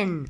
again